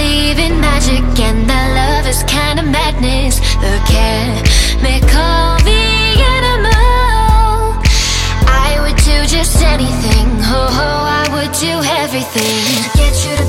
believe in magic and that love is kind of madness. The chemical, the animal. I would do just anything. Oh, oh I would do everything. Get you.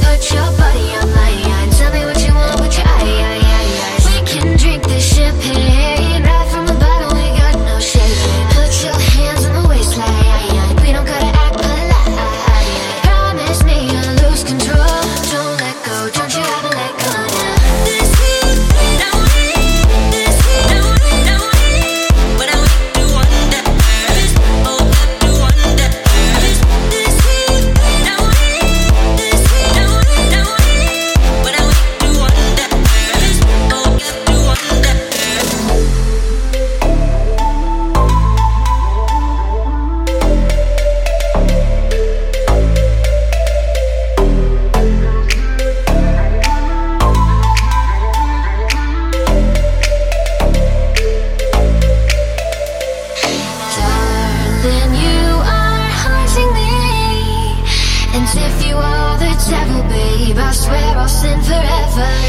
devil, babe. I swear I'll sin forever.